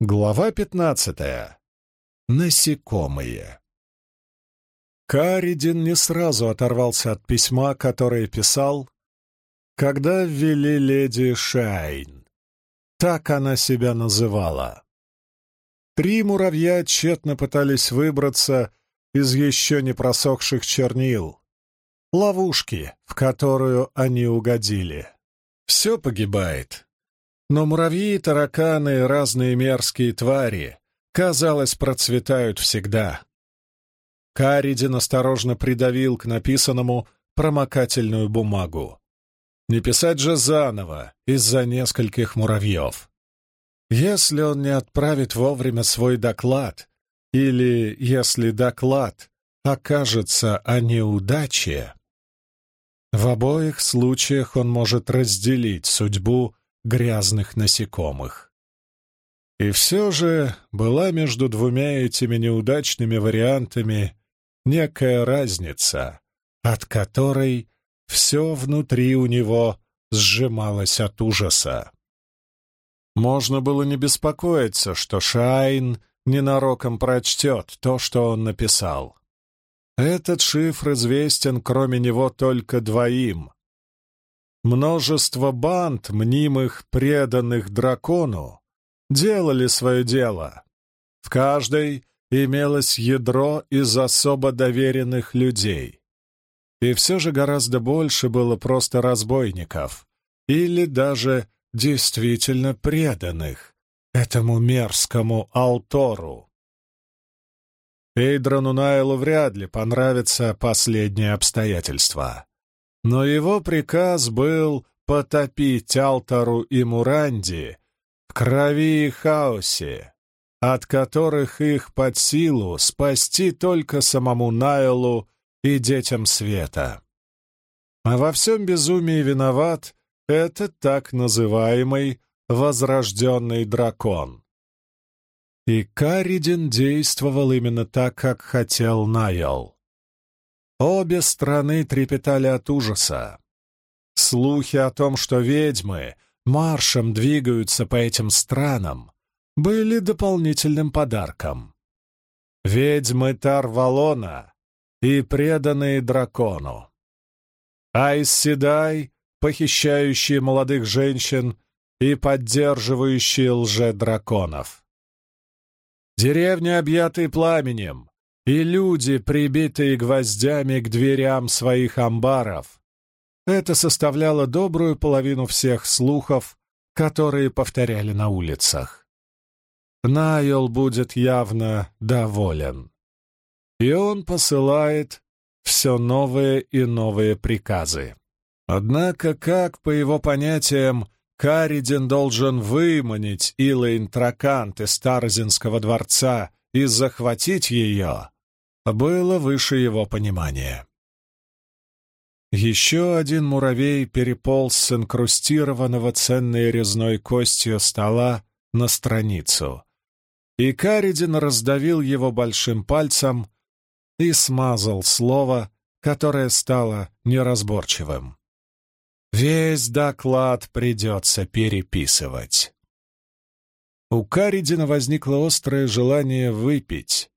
Глава пятнадцатая. Насекомые. Каридин не сразу оторвался от письма, которое писал, когда ввели леди Шайн. Так она себя называла. Три муравья тщетно пытались выбраться из еще не просохших чернил. Ловушки, в которую они угодили. Все погибает, но муравьи, тараканы разные мерзкие твари, казалось, процветают всегда. Каридин осторожно придавил к написанному промокательную бумагу. Не писать же заново из-за нескольких муравьев. Если он не отправит вовремя свой доклад, или если доклад окажется о неудаче, в обоих случаях он может разделить судьбу грязных насекомых. И все же была между двумя этими неудачными вариантами некая разница, от которой все внутри у него сжималось от ужаса. Можно было не беспокоиться, что Шайн ненароком прочтет то, что он написал. Этот шифр известен, кроме него, только двоим Множество банд, мнимых преданных дракону, делали свое дело. В каждой имелось ядро из особо доверенных людей. И все же гораздо больше было просто разбойников или даже действительно преданных этому мерзкому Алтору. Эйдрону Найлу вряд ли понравится последнее обстоятельство. Но его приказ был потопить Алтару и Муранди в крови и хаосе, от которых их под силу спасти только самому Найлу и детям света. А во всем безумии виноват этот так называемый возрожденный дракон. И Каридин действовал именно так, как хотел Найл. Обе страны трепетали от ужаса. Слухи о том, что ведьмы маршем двигаются по этим странам, были дополнительным подарком. Ведьмы Тарвалона и преданные дракону. Айс Седай, похищающие молодых женщин и поддерживающие лже-драконов. Деревни, объятые пламенем, и люди, прибитые гвоздями к дверям своих амбаров. Это составляло добрую половину всех слухов, которые повторяли на улицах. Найол будет явно доволен. И он посылает все новые и новые приказы. Однако, как, по его понятиям, Каридин должен выманить Илэйн Тракант из Старзинского дворца и захватить ее, было выше его понимания. Еще один муравей переполз с инкрустированного ценной резной костью стола на страницу, и Каридин раздавил его большим пальцем и смазал слово, которое стало неразборчивым. Весь доклад придется переписывать. У Каридина возникло острое желание выпить,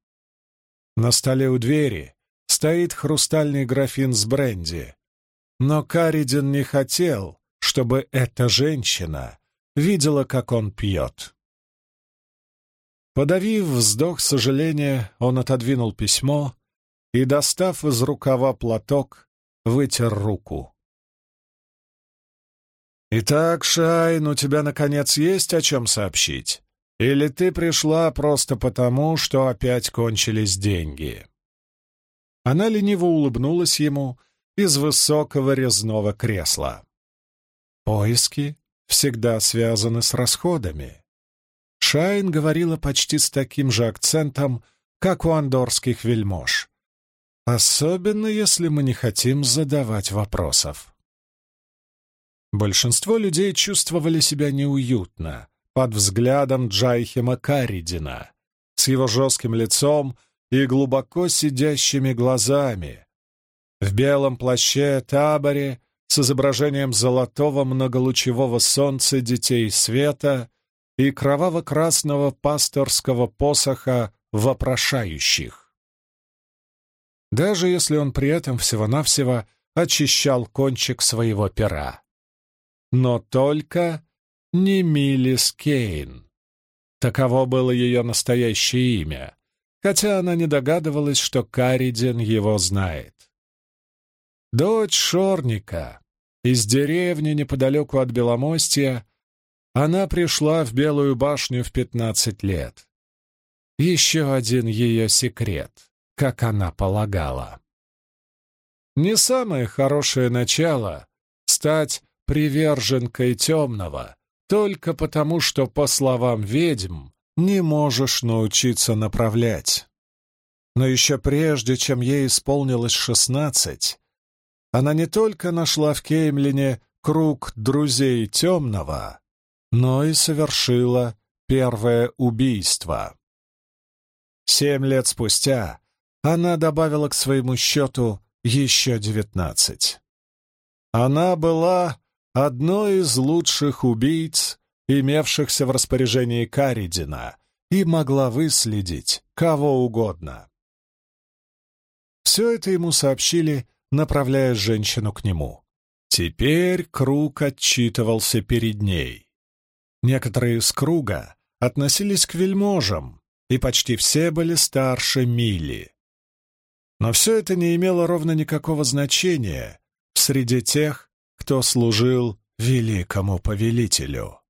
на столе у двери стоит хрустальный графин с бренди. Но Каридин не хотел, чтобы эта женщина видела, как он пьет. Подавив вздох сожаления, он отодвинул письмо и, достав из рукава платок, вытер руку. «Итак, Шайн, у тебя, наконец, есть о чем сообщить?» Или ты пришла просто потому, что опять кончились деньги?» Она лениво улыбнулась ему из высокого резного кресла. «Поиски всегда связаны с расходами». Шайн говорила почти с таким же акцентом, как у андорских вельмож. Особенно, если мы не хотим задавать вопросов. Большинство людей чувствовали себя неуютно, под взглядом Джайхема Каридина, с его жестким лицом и глубоко сидящими глазами, в белом плаще таборе с изображением золотого многолучевого солнца детей света и кроваво-красного пасторского посоха вопрошающих. Даже если он при этом всего-навсего очищал кончик своего пера. Но только не Миллис Кейн. Таково было ее настоящее имя, хотя она не догадывалась, что Каридин его знает. Дочь Шорника из деревни неподалеку от Беломостья, она пришла в Белую башню в пятнадцать лет. Еще один ее секрет, как она полагала. Не самое хорошее начало — стать приверженкой темного, только потому, что, по словам ведьм, не можешь научиться направлять. Но еще прежде, чем ей исполнилось шестнадцать, она не только нашла в Кеймлине круг друзей темного, но и совершила первое убийство. Семь лет спустя она добавила к своему счету еще девятнадцать. Она была одной из лучших убийц, имевшихся в распоряжении Каридина, и могла выследить кого угодно. Все это ему сообщили, направляя женщину к нему. Теперь круг отчитывался перед ней. Некоторые из круга относились к вельможам, и почти все были старше Мили. Но все это не имело ровно никакого значения среди тех, кто служил великому повелителю.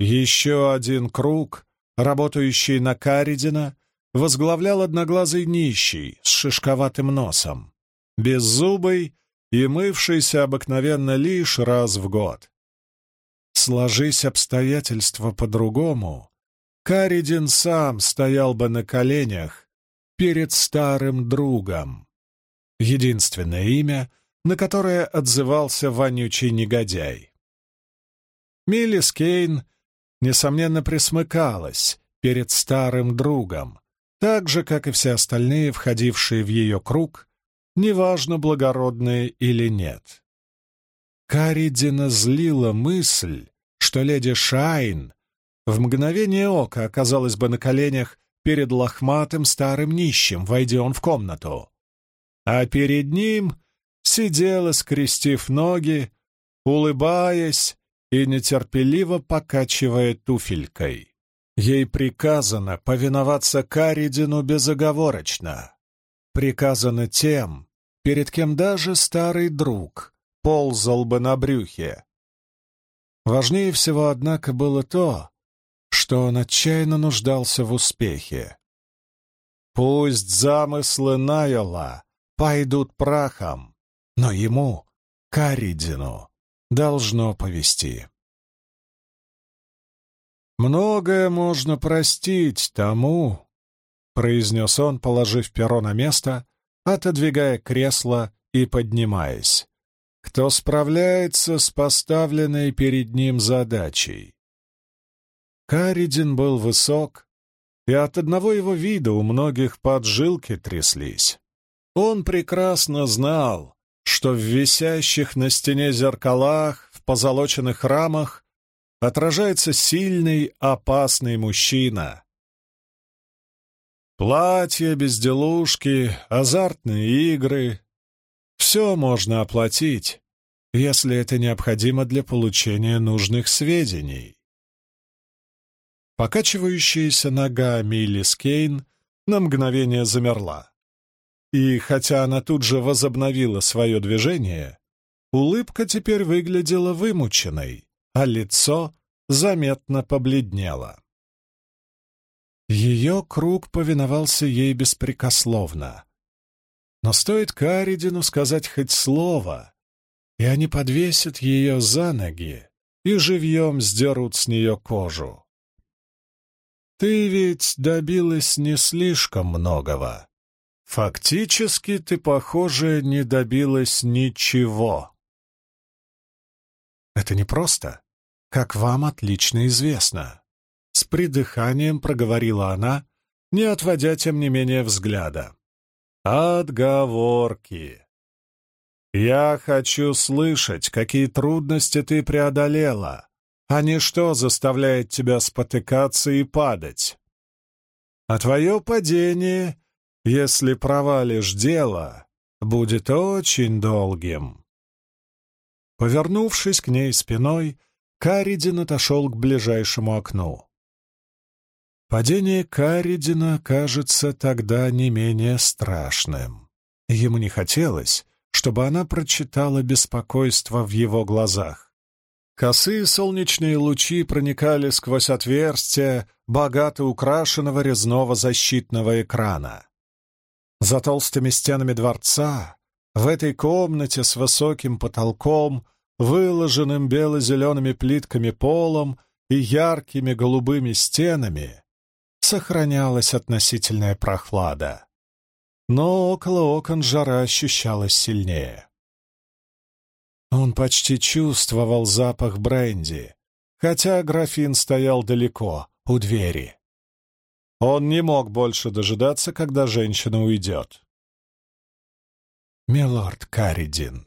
Еще один круг, работающий на Каридина, возглавлял одноглазый нищий с шишковатым носом, беззубый и мывшийся обыкновенно лишь раз в год. Сложись обстоятельства по-другому, Каридин сам стоял бы на коленях перед старым другом. Единственное имя — на которое отзывался вонючий негодяй. Миллис Кейн, несомненно, присмыкалась перед старым другом, так же, как и все остальные, входившие в ее круг, неважно, благородные или нет. Каридина злила мысль, что леди Шайн в мгновение ока оказалась бы на коленях перед лохматым старым нищим, войдя он в комнату. А перед ним сидела, скрестив ноги, улыбаясь и нетерпеливо покачивая туфелькой. Ей приказано повиноваться Каридину безоговорочно. Приказано тем, перед кем даже старый друг ползал бы на брюхе. Важнее всего, однако, было то, что он отчаянно нуждался в успехе. Пусть замыслы Найола пойдут прахом, но ему, Каридину, должно повести. «Многое можно простить тому», — произнес он, положив перо на место, отодвигая кресло и поднимаясь, «кто справляется с поставленной перед ним задачей». Каридин был высок, и от одного его вида у многих поджилки тряслись. Он прекрасно знал, что в висящих на стене зеркалах, в позолоченных рамах отражается сильный, опасный мужчина. Платья, безделушки, азартные игры — все можно оплатить, если это необходимо для получения нужных сведений. Покачивающаяся нога Милли Скейн на мгновение замерла. И хотя она тут же возобновила свое движение, улыбка теперь выглядела вымученной, а лицо заметно побледнело. Ее круг повиновался ей беспрекословно. Но стоит Каридину сказать хоть слово, и они подвесят ее за ноги и живьем сдерут с нее кожу. «Ты ведь добилась не слишком многого», Фактически ты, похоже, не добилась ничего. Это непросто, как вам отлично известно. С придыханием проговорила она, не отводя, тем не менее, взгляда. Отговорки. Я хочу слышать, какие трудности ты преодолела, а не что заставляет тебя спотыкаться и падать. А твое падение, если провалишь дело, будет очень долгим. Повернувшись к ней спиной, Каридин отошел к ближайшему окну. Падение Каридина кажется тогда не менее страшным. Ему не хотелось, чтобы она прочитала беспокойство в его глазах. Косые солнечные лучи проникали сквозь отверстия богато украшенного резного защитного экрана. За толстыми стенами дворца, в этой комнате с высоким потолком, выложенным бело-зелеными плитками полом и яркими голубыми стенами, сохранялась относительная прохлада. Но около окон жара ощущалась сильнее. Он почти чувствовал запах бренди, хотя графин стоял далеко, у двери. Он не мог больше дожидаться, когда женщина уйдет. «Милорд Каридин,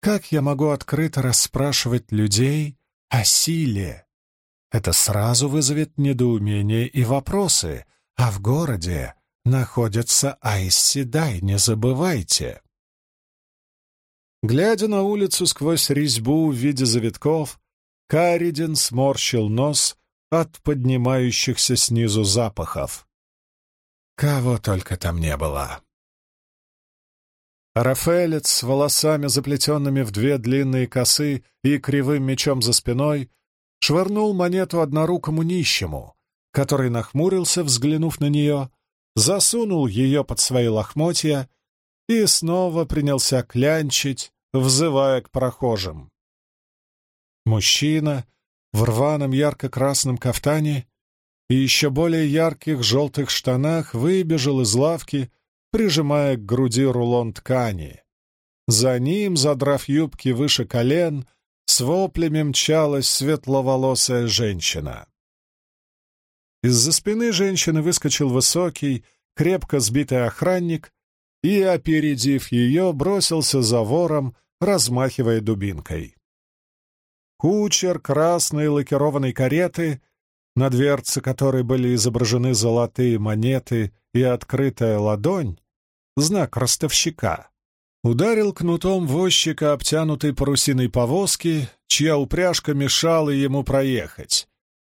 как я могу открыто расспрашивать людей о силе? Это сразу вызовет недоумение и вопросы, а в городе находится Айсседай, не забывайте». Глядя на улицу сквозь резьбу в виде завитков, Каридин сморщил нос от поднимающихся снизу запахов. Кого только там не было. Рафаэлец с волосами, заплетенными в две длинные косы и кривым мечом за спиной, швырнул монету однорукому нищему, который нахмурился, взглянув на нее, засунул ее под свои лохмотья и снова принялся клянчить, взывая к прохожим. Мужчина в рваном ярко-красном кафтане и еще более ярких желтых штанах выбежал из лавки, прижимая к груди рулон ткани. За ним, задрав юбки выше колен, с воплями мчалась светловолосая женщина. Из-за спины женщины выскочил высокий, крепко сбитый охранник и, опередив ее, бросился за вором, размахивая дубинкой. Кучер красной лакированной кареты, на дверце которой были изображены золотые монеты и открытая ладонь, знак ростовщика, ударил кнутом возчика, обтянутой парусиной повозки, чья упряжка мешала ему проехать.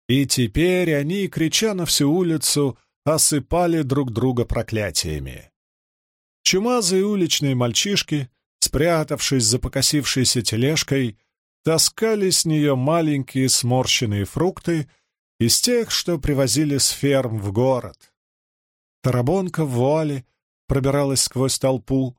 И теперь они, крича на всю улицу, осыпали друг друга проклятиями. Чумазые уличные мальчишки, спрятавшись за покосившейся тележкой, таскали с нее маленькие сморщенные фрукты из тех, что привозили с ферм в город. Тарабонка в вуале пробиралась сквозь толпу,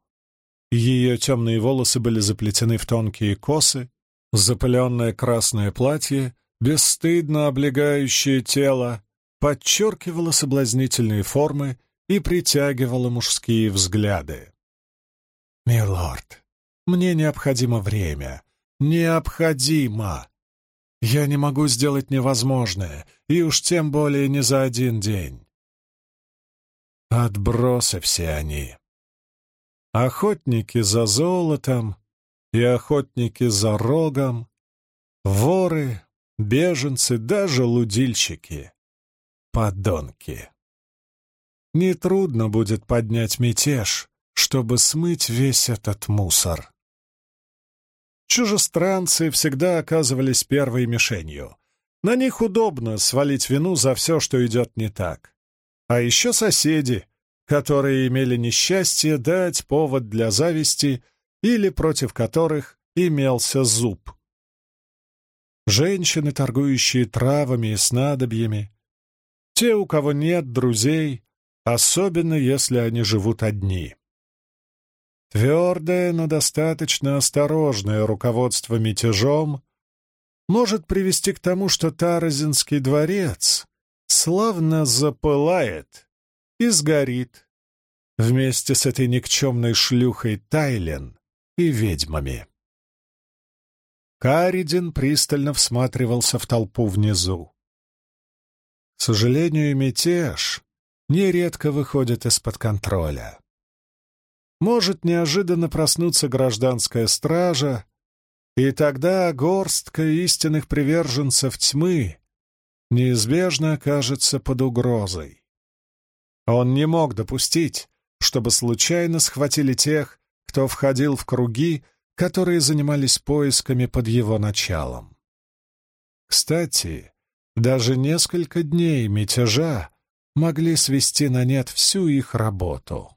ее темные волосы были заплетены в тонкие косы, запыленное красное платье, бесстыдно облегающее тело, подчеркивало соблазнительные формы и притягивало мужские взгляды. «Милорд, мне необходимо время», Необходимо. Я не могу сделать невозможное, и уж тем более не за один день. Отбросы все они. Охотники за золотом и охотники за рогом, воры, беженцы, даже лудильщики, подонки. Нетрудно будет поднять мятеж, чтобы смыть весь этот мусор. Чужестранцы всегда оказывались первой мишенью. На них удобно свалить вину за все, что идет не так. А еще соседи, которые имели несчастье дать повод для зависти или против которых имелся зуб. Женщины, торгующие травами и снадобьями, те, у кого нет друзей, особенно если они живут одни. Твердое, но достаточно осторожное руководство мятежом может привести к тому, что Таразинский дворец славно запылает и сгорит вместе с этой никчемной шлюхой Тайлен и ведьмами. Каридин пристально всматривался в толпу внизу. К сожалению, мятеж нередко выходит из-под контроля. Может неожиданно проснуться гражданская стража, И тогда горстка истинных приверженцев тьмы неизбежно окажется под угрозой. Он не мог допустить, чтобы случайно схватили тех, кто входил в круги, которые занимались поисками под его началом. Кстати, даже несколько дней мятежа могли свести на нет всю их работу.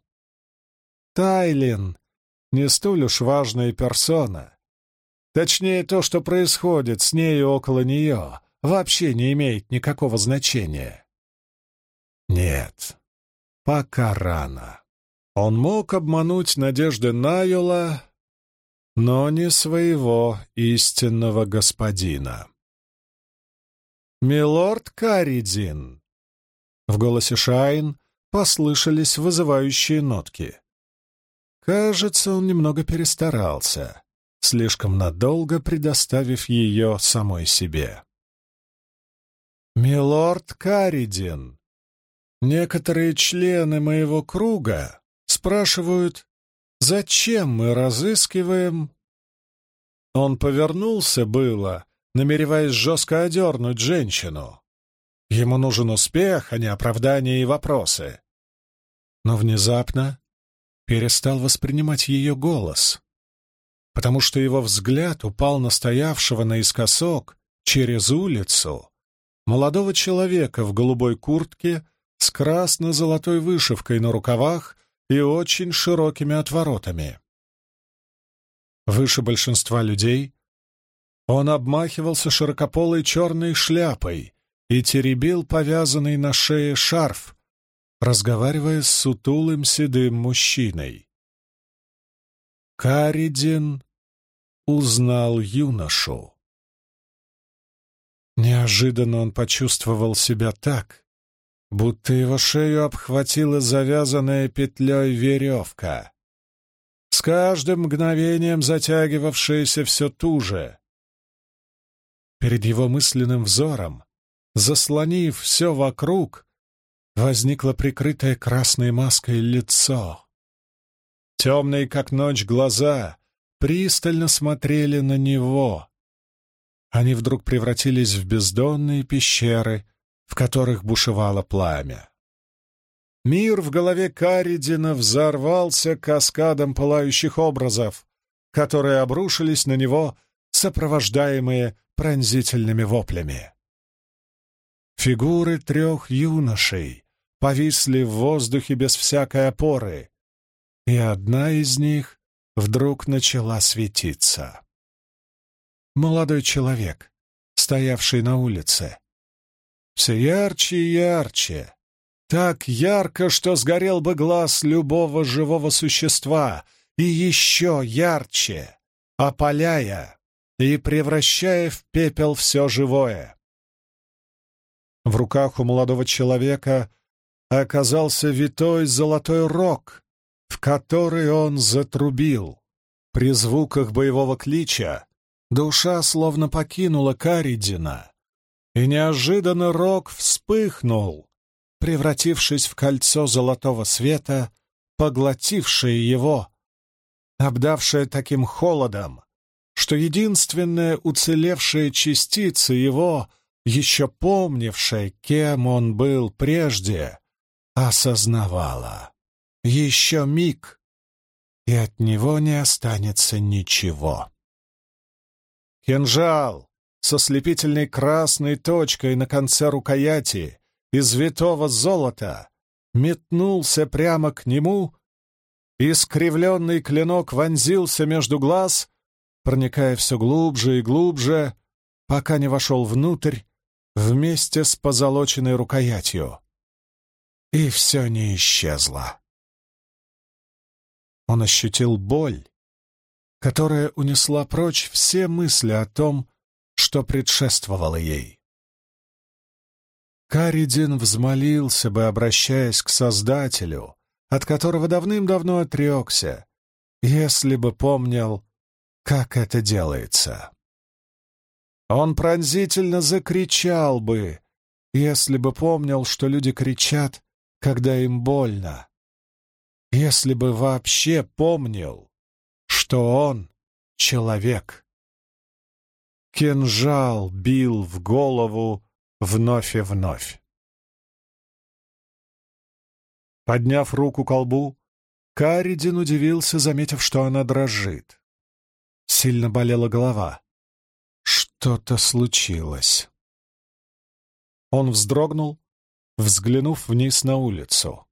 Тайлин — не столь уж важная персона. Точнее, то, что происходит с ней около нее, вообще не имеет никакого значения. Нет, пока рано. Он мог обмануть надежды Найола, но не своего истинного господина. «Милорд Каридин!» В голосе Шайн послышались вызывающие нотки. Кажется, он немного перестарался, слишком надолго предоставив ее самой себе. «Милорд Каридин, некоторые члены моего круга спрашивают, зачем мы разыскиваем...» Он повернулся было, намереваясь жестко одернуть женщину. Ему нужен успех, а не оправдания и вопросы. Но внезапно перестал воспринимать ее голос, потому что его взгляд упал на стоявшего наискосок через улицу молодого человека в голубой куртке с красно-золотой вышивкой на рукавах и очень широкими отворотами. Выше большинства людей он обмахивался широкополой черной шляпой и теребил повязанный на шее шарф, разговаривая с сутулым седым мужчиной. Каридин узнал юношу. Неожиданно он почувствовал себя так, будто его шею обхватила завязанная петлей веревка, с каждым мгновением затягивавшаяся все туже. Перед его мысленным взором, заслонив все вокруг, возникло прикрытое красной маской лицо. Темные, как ночь, глаза пристально смотрели на него. Они вдруг превратились в бездонные пещеры, в которых бушевало пламя. Мир в голове Каридина взорвался каскадом пылающих образов, которые обрушились на него, сопровождаемые пронзительными воплями. Фигуры трех юношей повисли в воздухе без всякой опоры, и одна из них вдруг начала светиться. Молодой человек, стоявший на улице. Все ярче и ярче, так ярко, что сгорел бы глаз любого живого существа, и еще ярче, опаляя и превращая в пепел все живое. В руках у молодого человека оказался витой золотой рог, в который он затрубил. При звуках боевого клича душа словно покинула Каридина, и неожиданно рог вспыхнул, превратившись в кольцо золотого света, поглотившее его, обдавшее таким холодом, что единственная уцелевшая частица его — еще помнившая, кем он был прежде, осознавала. Еще миг, и от него не останется ничего. Кинжал со слепительной красной точкой на конце рукояти из витого золота метнулся прямо к нему, искривленный клинок вонзился между глаз, проникая все глубже и глубже, пока не вошел внутрь вместе с позолоченной рукоятью. И все не исчезло. Он ощутил боль, которая унесла прочь все мысли о том, что предшествовало ей. Каридин взмолился бы, обращаясь к Создателю, от которого давным-давно отрекся, если бы помнил, как это делается. Он пронзительно закричал бы, если бы помнил, что люди кричат, когда им больно. Если бы вообще помнил, что он — человек, кинжал бил в голову вновь и вновь. Подняв руку к колбу, Каридин удивился, заметив, что она дрожит. Сильно болела голова. Что-то случилось. Он вздрогнул, взглянув вниз на улицу.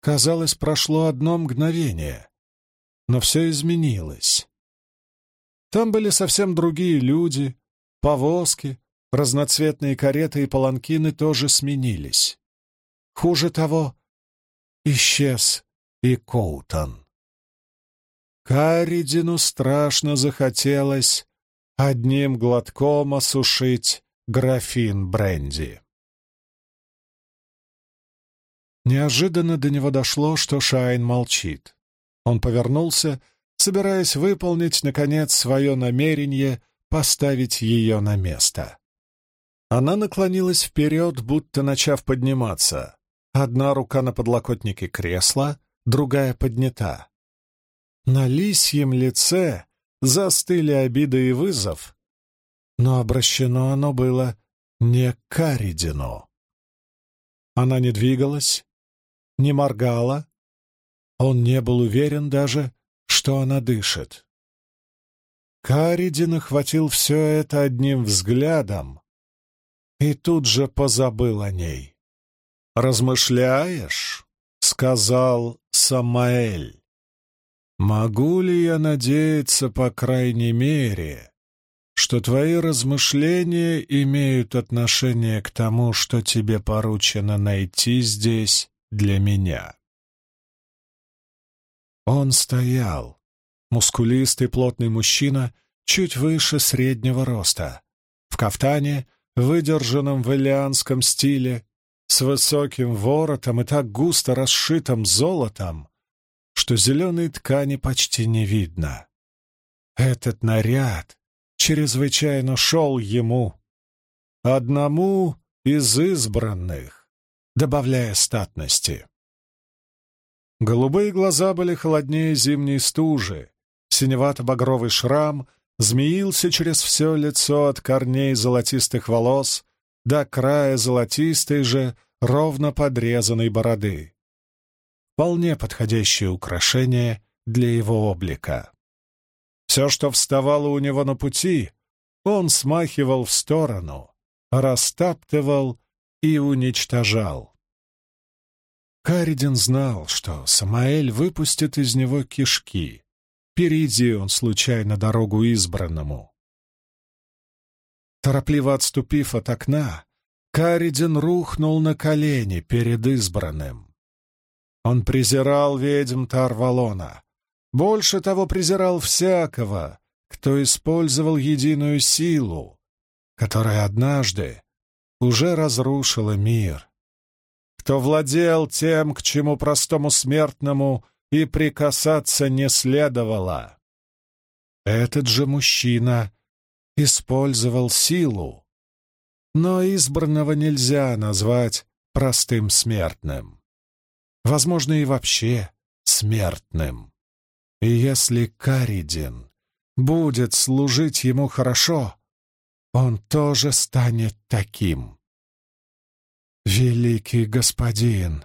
Казалось, прошло одно мгновение, но все изменилось. Там были совсем другие люди, повозки, разноцветные кареты и паланкины тоже сменились. Хуже того, исчез и Коутон. Каридину страшно захотелось одним глотком осушить графин бренди. Неожиданно до него дошло, что Шайн молчит. Он повернулся, собираясь выполнить, наконец, свое намерение поставить ее на место. Она наклонилась вперед, будто начав подниматься. Одна рука на подлокотнике кресла, другая поднята. На лисьем лице застыли обида и вызов, но обращено оно было не к Каридину. Она не двигалась, не моргала. Он не был уверен даже, что она дышит. Каридин охватил все это одним взглядом и тут же позабыл о ней. «Размышляешь?» — сказал Самаэль. «Могу ли я надеяться, по крайней мере, что твои размышления имеют отношение к тому, что тебе поручено найти здесь для меня?» Он стоял, мускулистый плотный мужчина, чуть выше среднего роста, в кафтане, выдержанном в элианском стиле, с высоким воротом и так густо расшитым золотом, что зеленой ткани почти не видно. Этот наряд чрезвычайно шел ему, одному из избранных, добавляя статности. Голубые глаза были холоднее зимней стужи, синевато-багровый шрам змеился через все лицо от корней золотистых волос до края золотистой же, ровно подрезанной бороды. Вполне подходящее украшение для его облика. Все, что вставало у него на пути, он смахивал в сторону, растаптывал и уничтожал. Каридин знал, что Самаэль выпустит из него кишки. Перейди он случайно дорогу избранному. Торопливо отступив от окна, Каридин рухнул на колени перед избранным. Он презирал ведьм Тарвалона. Больше того, презирал всякого, кто использовал единую силу, которая однажды уже разрушила мир, кто владел тем, к чему простому смертному и прикасаться не следовало. Этот же мужчина использовал силу, но избранного нельзя назвать простым смертным. Возможно, и вообще смертным. И если Каридин будет служить ему хорошо, он тоже станет таким. «Великий господин!»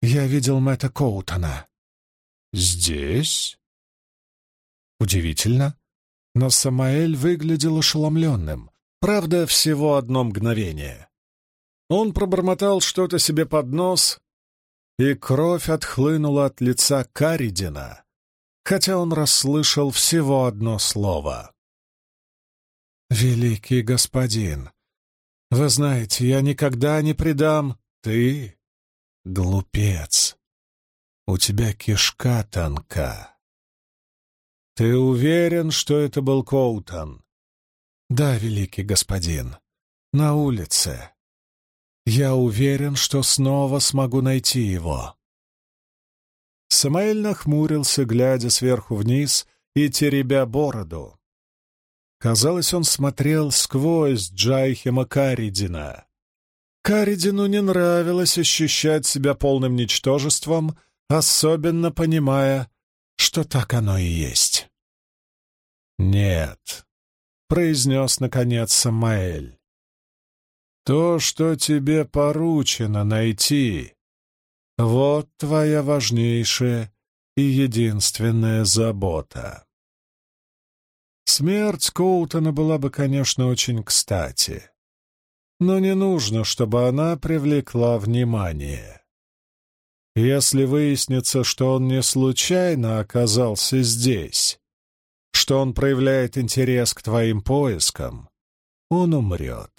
«Я видел Мэтта Коутона». «Здесь?» Удивительно, но Самаэль выглядел ошеломленным. Правда, всего одно мгновение. Он пробормотал что-то себе под нос, и кровь отхлынула от лица Каридина, хотя он расслышал всего одно слово. «Великий господин, вы знаете, я никогда не предам...» «Ты, глупец, у тебя кишка тонка». «Ты уверен, что это был Коутон?» «Да, великий господин. На улице. Я уверен, что снова смогу найти его». Самаэль нахмурился, глядя сверху вниз и теребя бороду. Казалось, он смотрел сквозь Джайхема Каридина. Каридину не нравилось ощущать себя полным ничтожеством, особенно понимая, что так оно и есть. Нет, произнес, наконец, Самаэль. «То, что тебе поручено найти, вот твоя важнейшая и единственная забота». Смерть Коутона была бы, конечно, очень кстати, но не нужно, чтобы она привлекла внимание. Если выяснится, что он не случайно оказался здесь, что он проявляет интерес к твоим поискам, он умрет.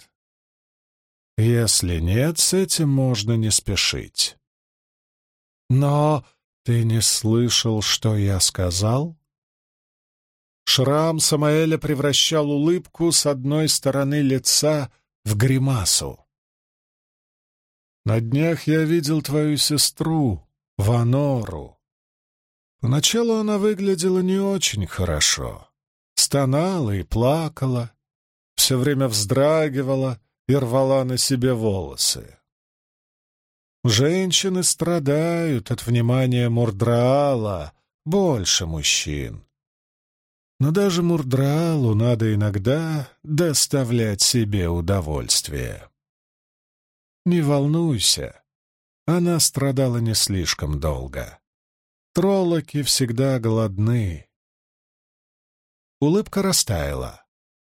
Если нет, с этим можно не спешить. Но ты не слышал, что я сказал? Шрам Самаэля превращал улыбку с одной стороны лица в гримасу. На днях я видел твою сестру, Ванору. Поначалу она выглядела не очень хорошо. Стонала и плакала, все время вздрагивала и рвала на себе волосы. Женщины страдают от внимания Мурдраала больше мужчин. Но даже Мурдраалу надо иногда доставлять себе удовольствие. Не волнуйся, она страдала не слишком долго. Троллоки всегда голодны. Улыбка растаяла.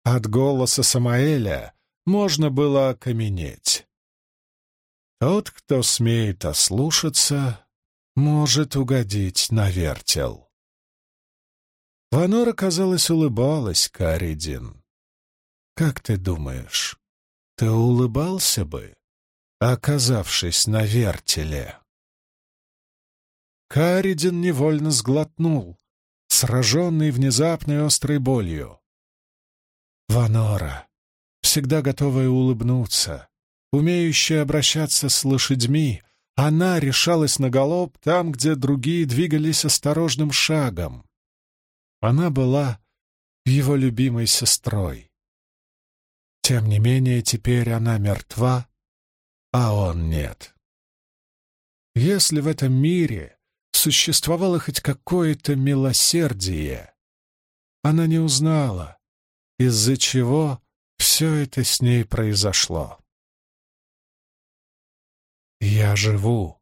От голоса Самаэля можно было окаменеть. Тот, кто смеет ослушаться, может угодить на вертел. Ванора, казалось, улыбалась Каридин. «Как ты думаешь, ты улыбался бы?» оказавшись на вертеле. Каридин невольно сглотнул, сраженный внезапной острой болью. Ванора, всегда готовая улыбнуться, умеющая обращаться с лошадьми, она решалась на галоп там, где другие двигались осторожным шагом. Она была его любимой сестрой. Тем не менее, теперь она мертва, а он нет. Если в этом мире существовало хоть какое-то милосердие, она не узнала, из-за чего все это с ней произошло. «Я живу,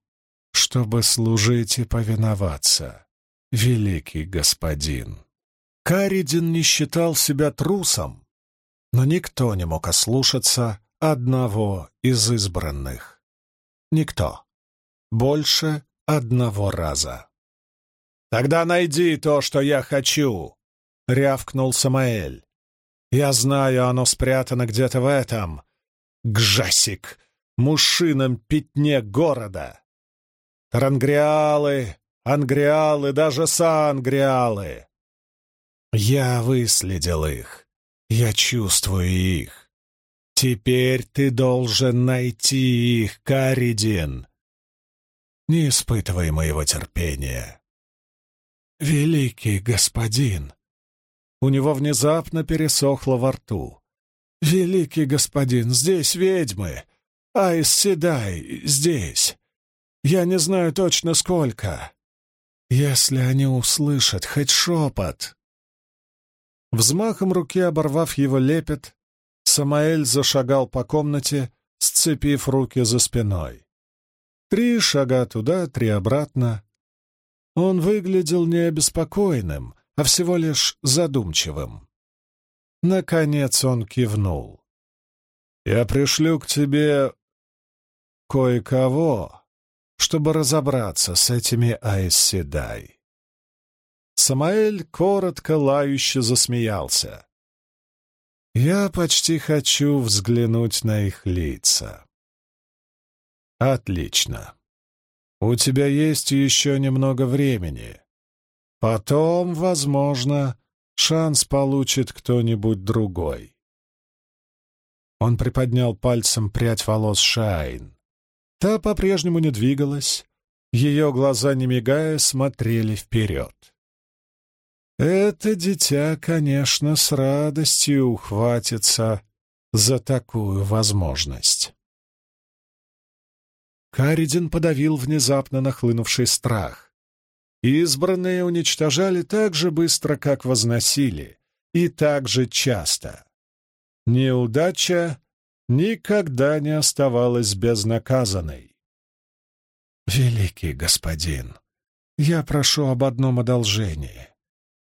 чтобы служить и повиноваться, великий господин». Каридин не считал себя трусом, но никто не мог ослушаться одного из избранных. Никто. Больше одного раза. «Тогда найди то, что я хочу!» — рявкнул Самаэль. «Я знаю, оно спрятано где-то в этом. Гжасик, мушином пятне города. Тарангриалы, ангриалы, даже сангриалы. Я выследил их. Я чувствую их. Теперь ты должен найти их, Каридин. Не испытывай моего терпения. Великий господин. У него внезапно пересохло во рту. Великий господин, здесь ведьмы. Айс Седай здесь. Я не знаю точно сколько. Если они услышат хоть шепот. Взмахом руки оборвав его лепет, Самаэль зашагал по комнате, сцепив руки за спиной. Три шага туда, три обратно. Он выглядел не обеспокоенным, а всего лишь задумчивым. Наконец он кивнул. «Я пришлю к тебе кое-кого, чтобы разобраться с этими Айсседай». Самаэль коротко лающе засмеялся. Я почти хочу взглянуть на их лица. Отлично. У тебя есть еще немного времени. Потом, возможно, шанс получит кто-нибудь другой. Он приподнял пальцем прядь волос Шайн. Та по-прежнему не двигалась, ее глаза, не мигая, смотрели вперед. Это дитя, конечно, с радостью ухватится за такую возможность. Каридин подавил внезапно нахлынувший страх. Избранные уничтожали так же быстро, как возносили, и так же часто. неудача никогда не оставалась безнаказанной. «Великий господин, я прошу об одном одолжении.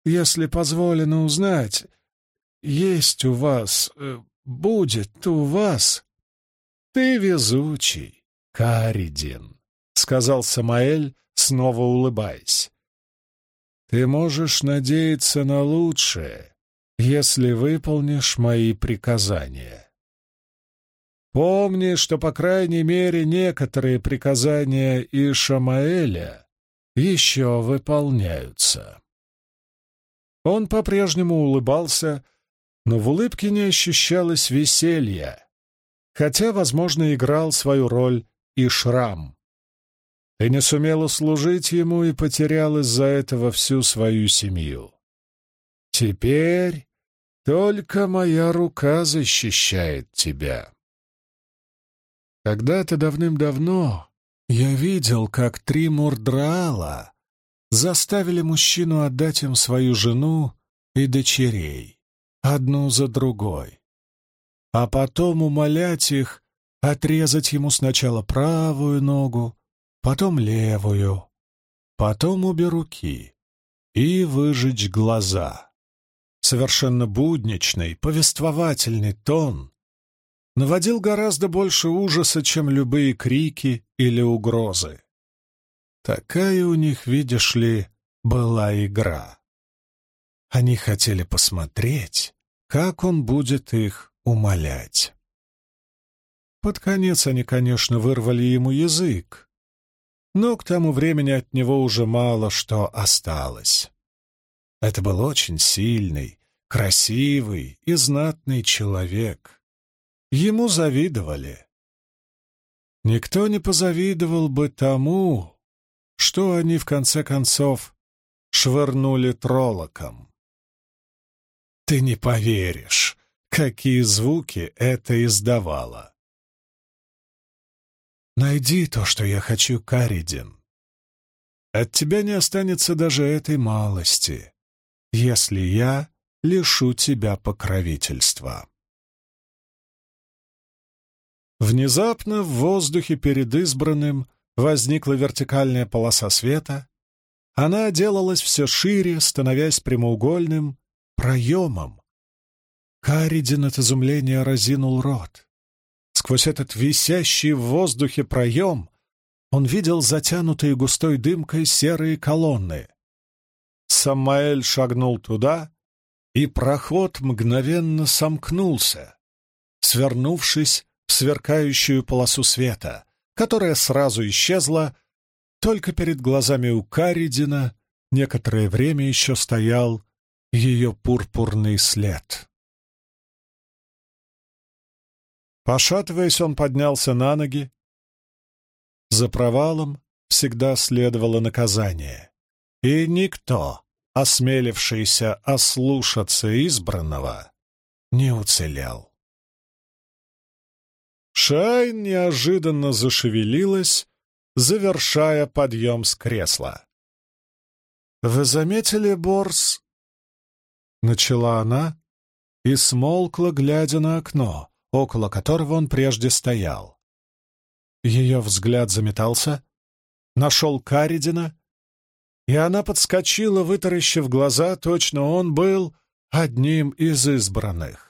Если позволено узнать, есть у вас, э, будет у вас...» «Ты везучий, Каридин», — сказал Самаэль, снова улыбаясь. «Ты можешь надеяться на лучшее, если выполнишь мои приказания». Помни, что, по крайней мере, некоторые приказания Ишамаэля еще выполняются. Он по-прежнему улыбался, но в улыбке не ощущалось веселья, хотя, возможно, играл свою роль и шрам. Ты не сумела служить ему и потерял из-за этого всю свою семью. Теперь только моя рука защищает тебя. Когда-то давным-давно я видел, как три Мурдраала заставили мужчину отдать им свою жену и дочерей, одну за другой, а потом умолять их отрезать ему сначала правую ногу, потом левую, потом обе руки и выжечь глаза. Совершенно будничный, повествовательный тон наводил гораздо больше ужаса, чем любые крики или угрозы. Такая у них, видишь ли, была игра. Они хотели посмотреть, как он будет их умолять. Под конец они, конечно, вырвали ему язык, но к тому времени от него уже мало что осталось. Это был очень сильный, красивый и знатный человек — Ему завидовали. Никто не позавидовал бы тому, что они, в конце концов, швырнули троллоком. Ты не поверишь, какие звуки это издавало. Найди то, что я хочу, Каридин. От тебя не останется даже этой малости, если я лишу тебя покровительства. Внезапно в воздухе перед избранным возникла вертикальная полоса света. Она делалась все шире, становясь прямоугольным проемом. Каридин от изумления разинул рот. Сквозь этот висящий в воздухе проем он видел затянутые густой дымкой серые колонны. Самаэль шагнул туда, и проход мгновенно сомкнулся, свернувшись сверкающую полосу света, которая сразу исчезла, только перед глазами у Каридина некоторое время еще стоял ее пурпурный след. Пошатываясь, он поднялся на ноги. За провалом всегда следовало наказание, и никто, осмелившийся ослушаться избранного, не уцелел. Шайн неожиданно зашевелилась, завершая подъем с кресла. «Вы заметили, Борс?» Начала она и смолкла, глядя на окно, около которого он прежде стоял. Ее взгляд заметался, нашел Каридина, и она подскочила, вытаращив глаза, точно он был одним из избранных.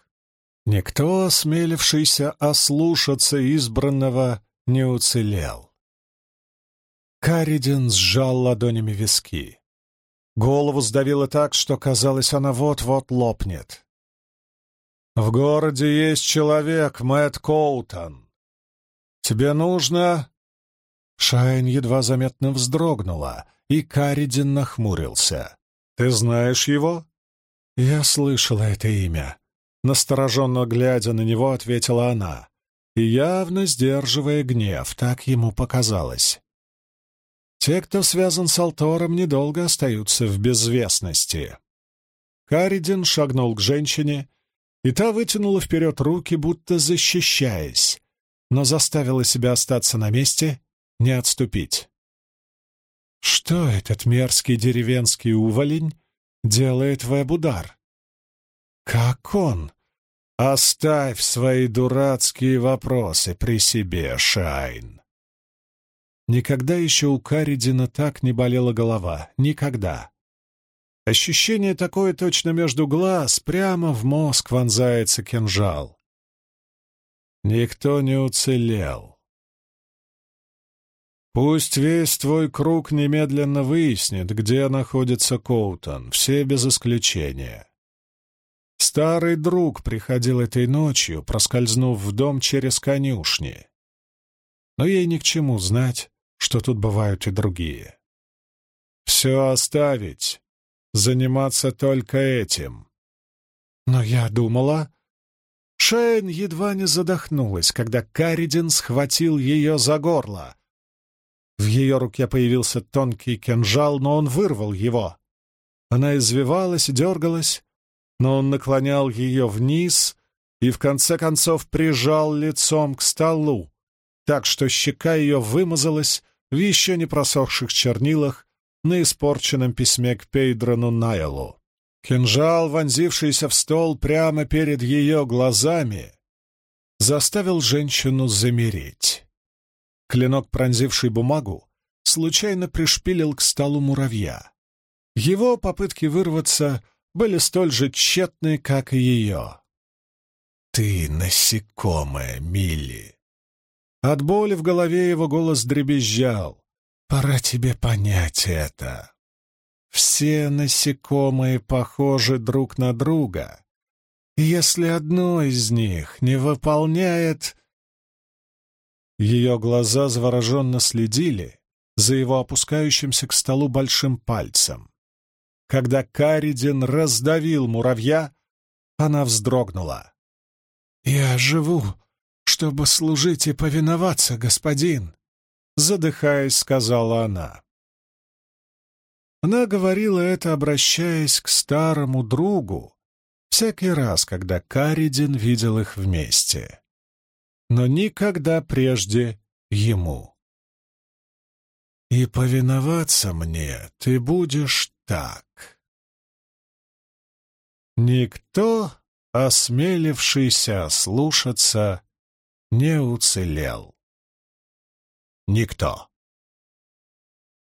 Никто, осмелившийся ослушаться избранного, не уцелел. Каридин сжал ладонями виски. Голову сдавило так, что казалось, она вот-вот лопнет. «В городе есть человек, Мэтт Коутон. Тебе нужно...» Шайн едва заметно вздрогнула, и Каридин нахмурился. «Ты знаешь его?» «Я слышала это имя», Настороженно глядя на него, ответила она, и явно сдерживая гнев, так ему показалось. Те, кто связан с Алтором, недолго остаются в безвестности. Каридин шагнул к женщине, и та вытянула вперед руки, будто защищаясь, но заставила себя остаться на месте, не отступить. Что этот мерзкий деревенский уволень делает в Эбудар? Как он? Оставь свои дурацкие вопросы при себе, Шайн. Никогда еще у Каридина так не болела голова. Никогда. Ощущение такое точно между глаз, прямо в мозг вонзается кинжал. Никто не уцелел. Пусть весь твой круг немедленно выяснит, где находится Коутон, все без исключения. Старый друг приходил этой ночью, проскользнув в дом через конюшни. Но ей ни к чему знать, что тут бывают и другие. Все оставить, заниматься только этим. Но я думала... Шейн едва не задохнулась, когда Каридин схватил ее за горло. В ее руке появился тонкий кинжал, но он вырвал его. Она извивалась дергалась, но он наклонял ее вниз и в конце концов прижал лицом к столу, так что щека ее вымазалась в еще не просохших чернилах на испорченном письме к Пейдрону Найлу. Кинжал, вонзившийся в стол прямо перед ее глазами, заставил женщину замереть. Клинок, пронзивший бумагу, случайно пришпилил к столу муравья. Его попытки вырваться были столь же тщетны, как и ее. «Ты насекомая, Милли!» От боли в голове его голос дребезжал. «Пора тебе понять это. Все насекомые похожи друг на друга. Если одно из них не выполняет...» Ее глаза завороженно следили за его опускающимся к столу большим пальцем. Когда Каридин раздавил муравья, она вздрогнула. «Я живу, чтобы служить и повиноваться, господин», — задыхаясь, сказала она. Она говорила это, обращаясь к старому другу, всякий раз, когда Каридин видел их вместе. Но никогда прежде ему. «И повиноваться мне ты будешь так. Никто, осмелившийся слушаться, не уцелел. Никто.